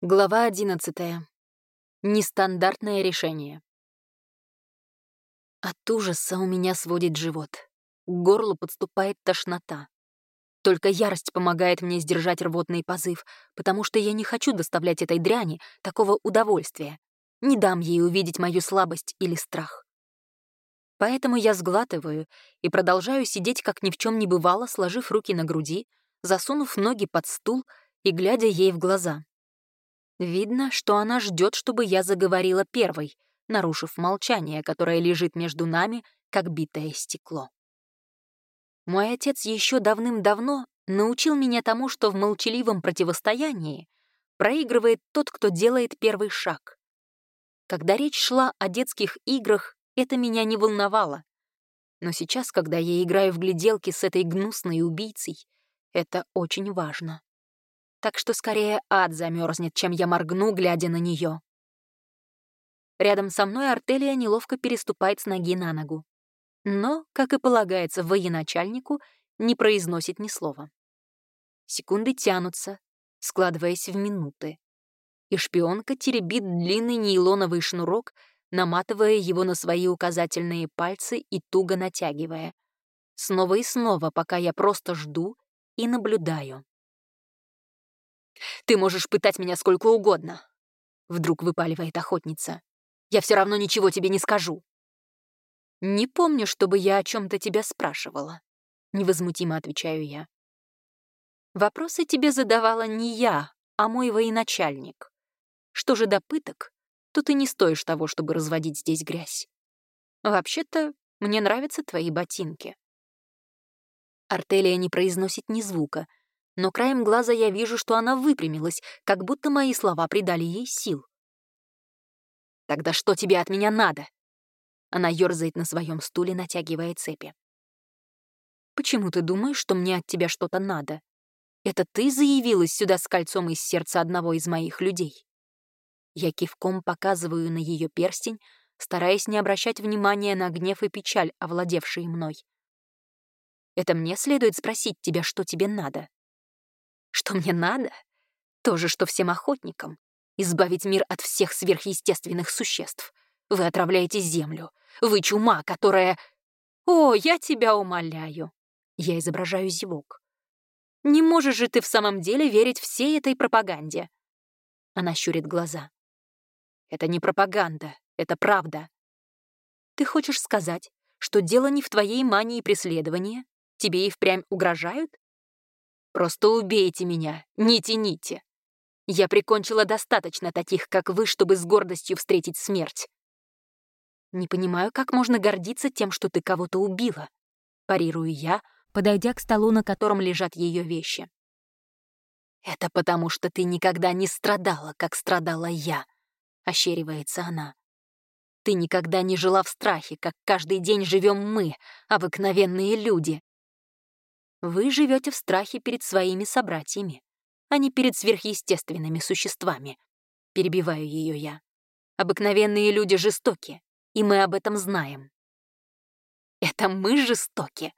Глава одиннадцатая. Нестандартное решение. От ужаса у меня сводит живот. К горлу подступает тошнота. Только ярость помогает мне сдержать рвотный позыв, потому что я не хочу доставлять этой дряни такого удовольствия. Не дам ей увидеть мою слабость или страх. Поэтому я сглатываю и продолжаю сидеть, как ни в чем не бывало, сложив руки на груди, засунув ноги под стул и глядя ей в глаза. Видно, что она ждет, чтобы я заговорила первой, нарушив молчание, которое лежит между нами, как битое стекло. Мой отец еще давным-давно научил меня тому, что в молчаливом противостоянии проигрывает тот, кто делает первый шаг. Когда речь шла о детских играх, это меня не волновало. Но сейчас, когда я играю в гляделки с этой гнусной убийцей, это очень важно так что скорее ад замерзнет, чем я моргну, глядя на нее. Рядом со мной Артелия неловко переступает с ноги на ногу. Но, как и полагается военачальнику, не произносит ни слова. Секунды тянутся, складываясь в минуты. И шпионка теребит длинный нейлоновый шнурок, наматывая его на свои указательные пальцы и туго натягивая. Снова и снова, пока я просто жду и наблюдаю. «Ты можешь пытать меня сколько угодно», — вдруг выпаливает охотница. «Я все равно ничего тебе не скажу». «Не помню, чтобы я о чем то тебя спрашивала», — невозмутимо отвечаю я. «Вопросы тебе задавала не я, а мой военачальник. Что же до пыток, то ты не стоишь того, чтобы разводить здесь грязь. Вообще-то, мне нравятся твои ботинки». Артелия не произносит ни звука, но краем глаза я вижу, что она выпрямилась, как будто мои слова придали ей сил. «Тогда что тебе от меня надо?» Она ёрзает на своем стуле, натягивая цепи. «Почему ты думаешь, что мне от тебя что-то надо? Это ты заявилась сюда с кольцом из сердца одного из моих людей?» Я кивком показываю на ее перстень, стараясь не обращать внимания на гнев и печаль, овладевшие мной. «Это мне следует спросить тебя, что тебе надо?» Что мне надо? То же, что всем охотникам. Избавить мир от всех сверхъестественных существ. Вы отравляете землю. Вы чума, которая... О, я тебя умоляю. Я изображаю зевок. Не можешь же ты в самом деле верить всей этой пропаганде? Она щурит глаза. Это не пропаганда, это правда. Ты хочешь сказать, что дело не в твоей мании преследования? Тебе и впрямь угрожают? Просто убейте меня, не тяните. Я прикончила достаточно таких, как вы, чтобы с гордостью встретить смерть. Не понимаю, как можно гордиться тем, что ты кого-то убила. Парирую я, подойдя к столу, на котором лежат ее вещи. Это потому, что ты никогда не страдала, как страдала я, ощеривается она. Ты никогда не жила в страхе, как каждый день живем мы, обыкновенные люди. Вы живете в страхе перед своими собратьями, а не перед сверхъестественными существами. Перебиваю ее я. Обыкновенные люди жестоки, и мы об этом знаем. Это мы жестоки.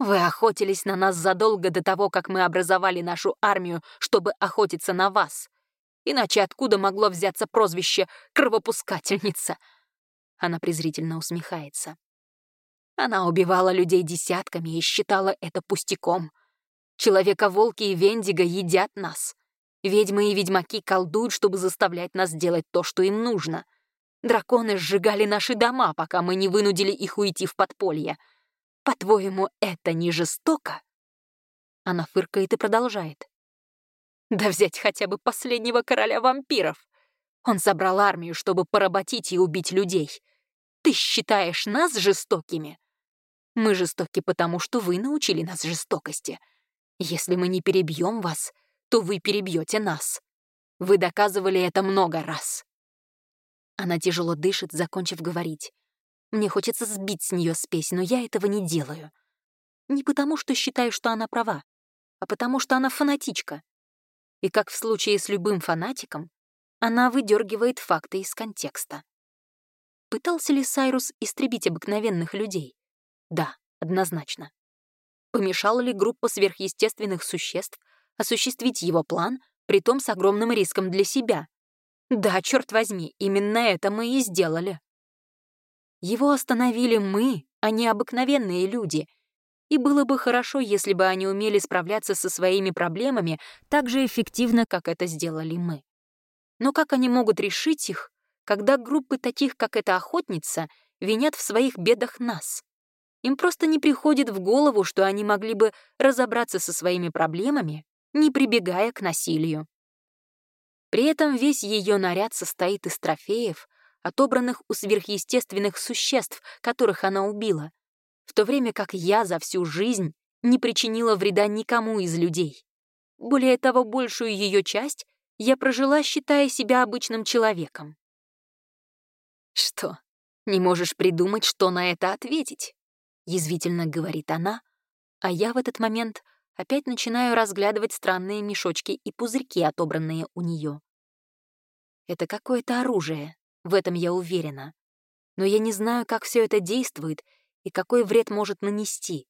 Вы охотились на нас задолго до того, как мы образовали нашу армию, чтобы охотиться на вас. Иначе откуда могло взяться прозвище «кровопускательница»?» Она презрительно усмехается. Она убивала людей десятками и считала это пустяком. Человека-волки и Вендиго едят нас. Ведьмы и ведьмаки колдуют, чтобы заставлять нас делать то, что им нужно. Драконы сжигали наши дома, пока мы не вынудили их уйти в подполье. По-твоему, это не жестоко?» Она фыркает и продолжает. «Да взять хотя бы последнего короля вампиров. Он собрал армию, чтобы поработить и убить людей. Ты считаешь нас жестокими? Мы жестоки потому, что вы научили нас жестокости. Если мы не перебьем вас, то вы перебьете нас. Вы доказывали это много раз». Она тяжело дышит, закончив говорить. Мне хочется сбить с нее спесь, но я этого не делаю. Не потому, что считаю, что она права, а потому, что она фанатичка. И как в случае с любым фанатиком, она выдергивает факты из контекста. Пытался ли Сайрус истребить обыкновенных людей? Да, однозначно. Помешала ли группа сверхъестественных существ осуществить его план, притом с огромным риском для себя. Да, черт возьми, именно это мы и сделали. Его остановили мы, а не обыкновенные люди. И было бы хорошо, если бы они умели справляться со своими проблемами так же эффективно, как это сделали мы. Но как они могут решить их, когда группы таких, как эта охотница, винят в своих бедах нас? Им просто не приходит в голову, что они могли бы разобраться со своими проблемами, не прибегая к насилию. При этом весь ее наряд состоит из трофеев, отобранных у сверхъестественных существ, которых она убила, в то время как я за всю жизнь не причинила вреда никому из людей. Более того, большую ее часть я прожила, считая себя обычным человеком. Что, не можешь придумать, что на это ответить? — язвительно говорит она, а я в этот момент опять начинаю разглядывать странные мешочки и пузырьки, отобранные у нее. Это какое-то оружие, в этом я уверена. Но я не знаю, как все это действует и какой вред может нанести.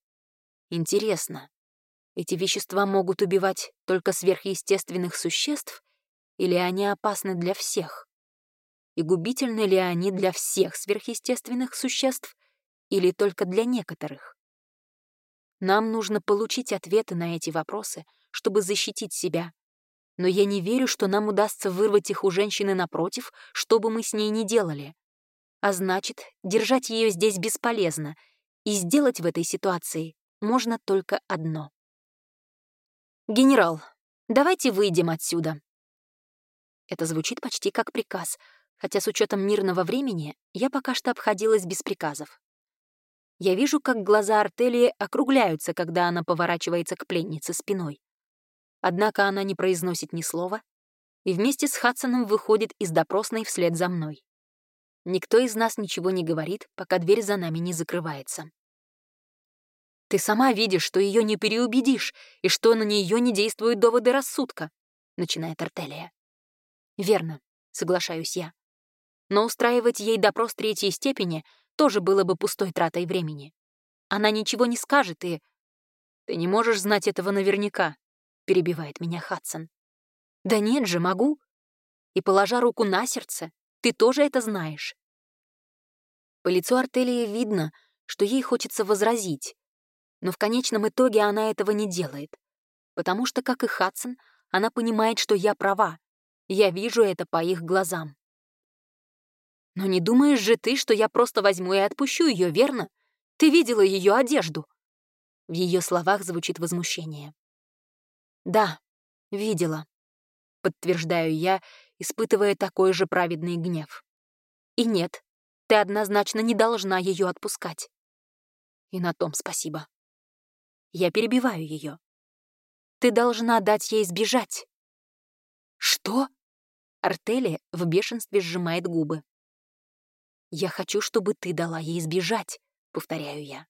Интересно, эти вещества могут убивать только сверхъестественных существ или они опасны для всех? И губительны ли они для всех сверхъестественных существ или только для некоторых? Нам нужно получить ответы на эти вопросы, чтобы защитить себя. Но я не верю, что нам удастся вырвать их у женщины напротив, что бы мы с ней ни делали. А значит, держать ее здесь бесполезно, и сделать в этой ситуации можно только одно. «Генерал, давайте выйдем отсюда». Это звучит почти как приказ, хотя с учетом мирного времени я пока что обходилась без приказов. Я вижу, как глаза Артелии округляются, когда она поворачивается к пленнице спиной. Однако она не произносит ни слова и вместе с Хадсоном выходит из допросной вслед за мной. Никто из нас ничего не говорит, пока дверь за нами не закрывается. «Ты сама видишь, что ее не переубедишь, и что на нее не действуют доводы рассудка», — начинает Артелия. «Верно», — соглашаюсь я. «Но устраивать ей допрос третьей степени тоже было бы пустой тратой времени. Она ничего не скажет и... «Ты не можешь знать этого наверняка», — перебивает меня Хадсон. «Да нет же, могу. И, положа руку на сердце, ты тоже это знаешь». По лицу Артелии видно, что ей хочется возразить, но в конечном итоге она этого не делает, потому что, как и Хадсон, она понимает, что я права. Я вижу это по их глазам. Но не думаешь же ты, что я просто возьму и отпущу ее, верно? Ты видела ее одежду?» В ее словах звучит возмущение. «Да, видела», — подтверждаю я, испытывая такой же праведный гнев. «И нет, ты однозначно не должна ее отпускать». И на том спасибо. Я перебиваю ее. «Ты должна дать ей сбежать». «Что?» Артелия в бешенстве сжимает губы. «Я хочу, чтобы ты дала ей сбежать», — повторяю я.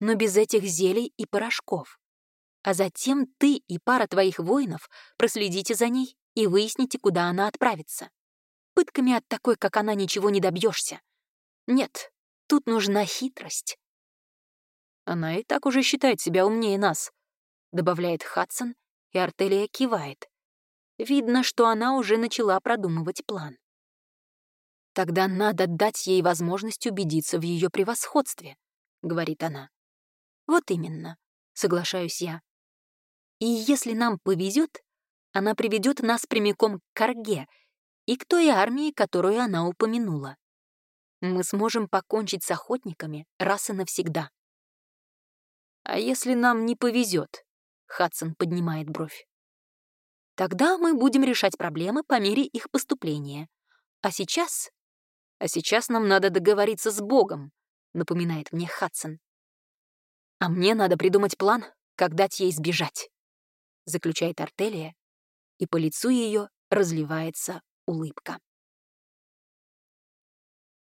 «Но без этих зелий и порошков. А затем ты и пара твоих воинов проследите за ней и выясните, куда она отправится. Пытками от такой, как она, ничего не добьешься. Нет, тут нужна хитрость». «Она и так уже считает себя умнее нас», — добавляет Хадсон, и Артелия кивает. Видно, что она уже начала продумывать план. «Тогда надо дать ей возможность убедиться в ее превосходстве», — говорит она. «Вот именно», — соглашаюсь я. «И если нам повезет, она приведет нас прямиком к Карге и к той армии, которую она упомянула. Мы сможем покончить с охотниками раз и навсегда». «А если нам не повезет?» — Хадсон поднимает бровь. «Тогда мы будем решать проблемы по мере их поступления. А сейчас а сейчас нам надо договориться с Богом», — напоминает мне Хадсон. «А мне надо придумать план, как дать ей сбежать», — заключает Артелия, и по лицу ее разливается улыбка.